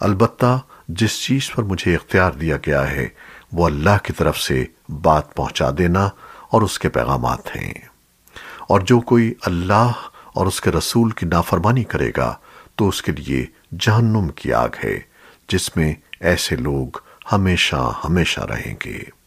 البتہ جس چیز پر مجھے اختیار دیا گیا ہے، وہ اللہ کی طرف سے بات پہنچا دینا اور اس کے پیغامات ہیں۔ اور جو کوئی اللہ اور اس کے رسول کی نافرمانی کرے گا، تو اس کے لیے جہنم کی آگ ہے، جس میں ایسے لوگ ہمیشہ ہمیشہ رہیں گے۔